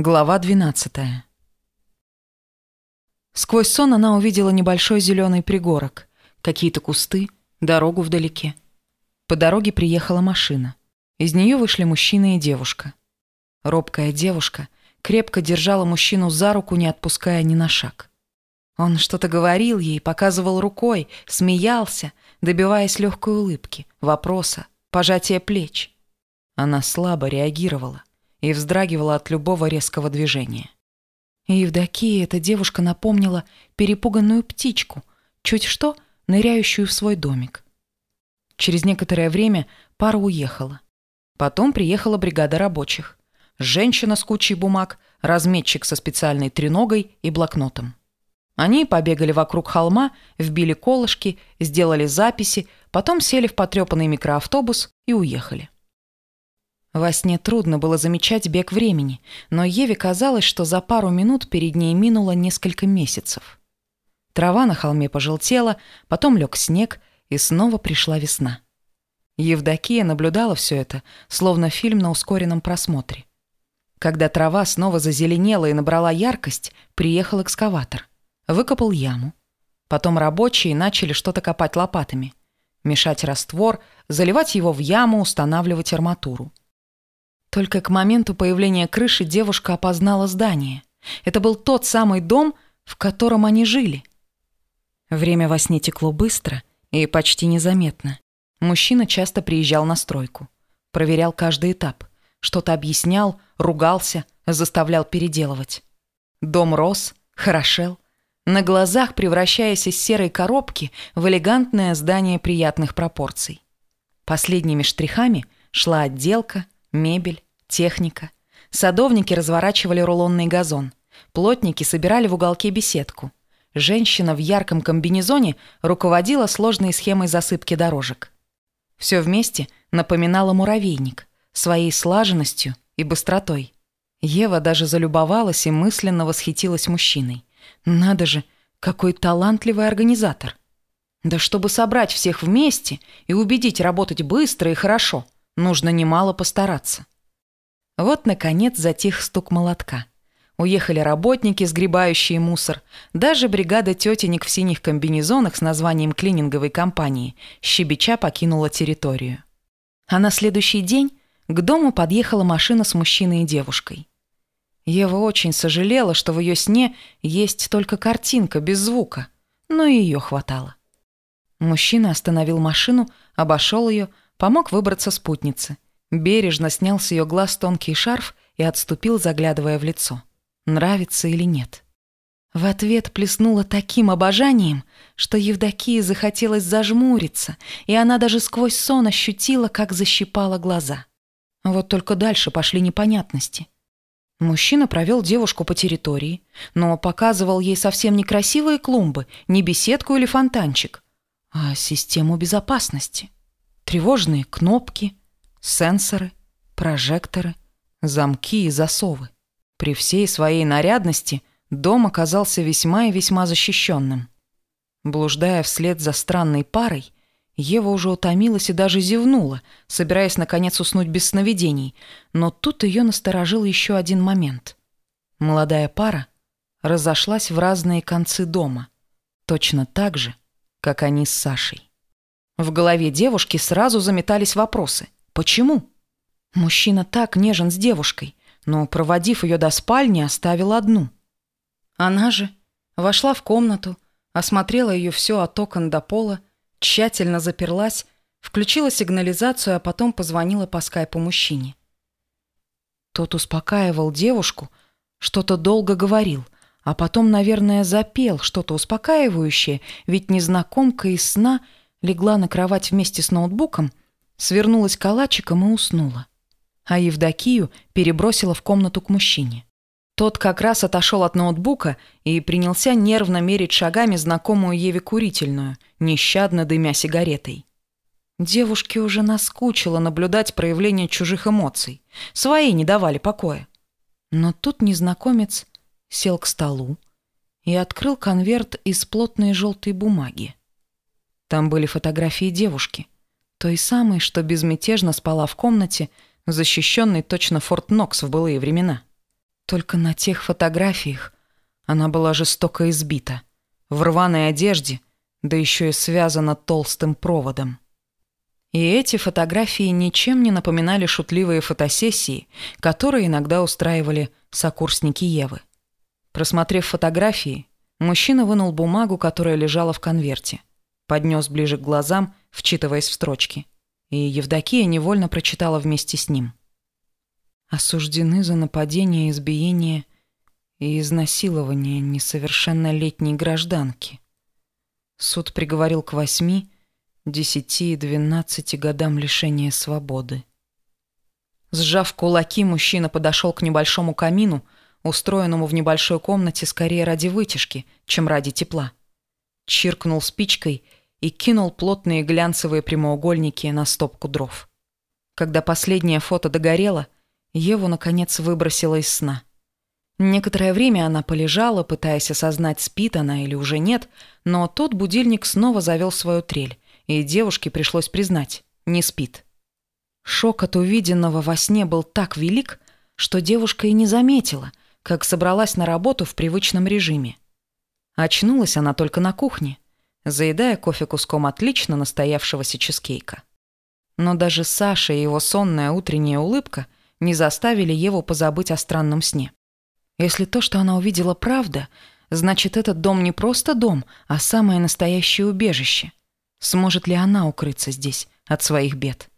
Глава 12. Сквозь сон она увидела небольшой зеленый пригорок, какие-то кусты, дорогу вдалеке. По дороге приехала машина. Из нее вышли мужчина и девушка. Робкая девушка крепко держала мужчину за руку, не отпуская ни на шаг. Он что-то говорил ей, показывал рукой, смеялся, добиваясь легкой улыбки, вопроса, пожатия плеч. Она слабо реагировала и вздрагивала от любого резкого движения. И Евдокия эта девушка напомнила перепуганную птичку, чуть что ныряющую в свой домик. Через некоторое время пара уехала. Потом приехала бригада рабочих. Женщина с кучей бумаг, разметчик со специальной треногой и блокнотом. Они побегали вокруг холма, вбили колышки, сделали записи, потом сели в потрепанный микроавтобус и уехали. Во сне трудно было замечать бег времени, но Еве казалось, что за пару минут перед ней минуло несколько месяцев. Трава на холме пожелтела, потом лег снег, и снова пришла весна. Евдокия наблюдала все это, словно фильм на ускоренном просмотре. Когда трава снова зазеленела и набрала яркость, приехал экскаватор. Выкопал яму. Потом рабочие начали что-то копать лопатами. Мешать раствор, заливать его в яму, устанавливать арматуру. Только к моменту появления крыши девушка опознала здание. Это был тот самый дом, в котором они жили. Время во сне текло быстро и почти незаметно. Мужчина часто приезжал на стройку. Проверял каждый этап. Что-то объяснял, ругался, заставлял переделывать. Дом рос, хорошел, на глазах превращаясь из серой коробки в элегантное здание приятных пропорций. Последними штрихами шла отделка – мебель, техника. Садовники разворачивали рулонный газон. Плотники собирали в уголке беседку. Женщина в ярком комбинезоне руководила сложной схемой засыпки дорожек. Все вместе напоминало муравейник своей слаженностью и быстротой. Ева даже залюбовалась и мысленно восхитилась мужчиной. Надо же, какой талантливый организатор. Да чтобы собрать всех вместе и убедить работать быстро и хорошо – Нужно немало постараться. Вот, наконец, затих стук молотка. Уехали работники, сгребающие мусор. Даже бригада тетенек в синих комбинезонах с названием клининговой компании щебеча покинула территорию. А на следующий день к дому подъехала машина с мужчиной и девушкой. Ева очень сожалела, что в ее сне есть только картинка без звука, но и ее хватало. Мужчина остановил машину, обошел ее, Помог выбраться спутнице. Бережно снял с ее глаз тонкий шарф и отступил, заглядывая в лицо. Нравится или нет? В ответ плеснула таким обожанием, что Евдокии захотелось зажмуриться, и она даже сквозь сон ощутила, как защипала глаза. Вот только дальше пошли непонятности. Мужчина провел девушку по территории, но показывал ей совсем не красивые клумбы, не беседку или фонтанчик, а систему безопасности. Тревожные кнопки, сенсоры, прожекторы, замки и засовы. При всей своей нарядности дом оказался весьма и весьма защищенным. Блуждая вслед за странной парой, Ева уже утомилась и даже зевнула, собираясь наконец уснуть без сновидений, но тут ее насторожил еще один момент. Молодая пара разошлась в разные концы дома, точно так же, как они с Сашей. В голове девушки сразу заметались вопросы. Почему? Мужчина так нежен с девушкой, но, проводив ее до спальни, оставил одну. Она же вошла в комнату, осмотрела ее все от окон до пола, тщательно заперлась, включила сигнализацию, а потом позвонила по скайпу мужчине. Тот успокаивал девушку, что-то долго говорил, а потом, наверное, запел что-то успокаивающее, ведь незнакомка из сна — легла на кровать вместе с ноутбуком, свернулась калачиком и уснула. А Евдокию перебросила в комнату к мужчине. Тот как раз отошел от ноутбука и принялся нервно мерить шагами знакомую Еве курительную, нещадно дымя сигаретой. Девушке уже наскучило наблюдать проявление чужих эмоций. Свои не давали покоя. Но тут незнакомец сел к столу и открыл конверт из плотной желтой бумаги. Там были фотографии девушки, той самой, что безмятежно спала в комнате, защищенной точно Форт Нокс в былые времена. Только на тех фотографиях она была жестоко избита, в рваной одежде, да еще и связана толстым проводом. И эти фотографии ничем не напоминали шутливые фотосессии, которые иногда устраивали сокурсники Евы. Просмотрев фотографии, мужчина вынул бумагу, которая лежала в конверте, поднес ближе к глазам, вчитываясь в строчки, и Евдокия невольно прочитала вместе с ним. «Осуждены за нападение, избиение и изнасилование несовершеннолетней гражданки. Суд приговорил к восьми, десяти и двенадцати годам лишения свободы. Сжав кулаки, мужчина подошел к небольшому камину, устроенному в небольшой комнате скорее ради вытяжки, чем ради тепла. Чиркнул спичкой и кинул плотные глянцевые прямоугольники на стопку дров. Когда последнее фото догорело, Еву, наконец, выбросило из сна. Некоторое время она полежала, пытаясь осознать, спит она или уже нет, но тот будильник снова завел свою трель, и девушке пришлось признать – не спит. Шок от увиденного во сне был так велик, что девушка и не заметила, как собралась на работу в привычном режиме. Очнулась она только на кухне, заедая кофе куском отлично настоявшегося чизкейка. Но даже Саша и его сонная утренняя улыбка не заставили Еву позабыть о странном сне. Если то, что она увидела, правда, значит, этот дом не просто дом, а самое настоящее убежище. Сможет ли она укрыться здесь от своих бед?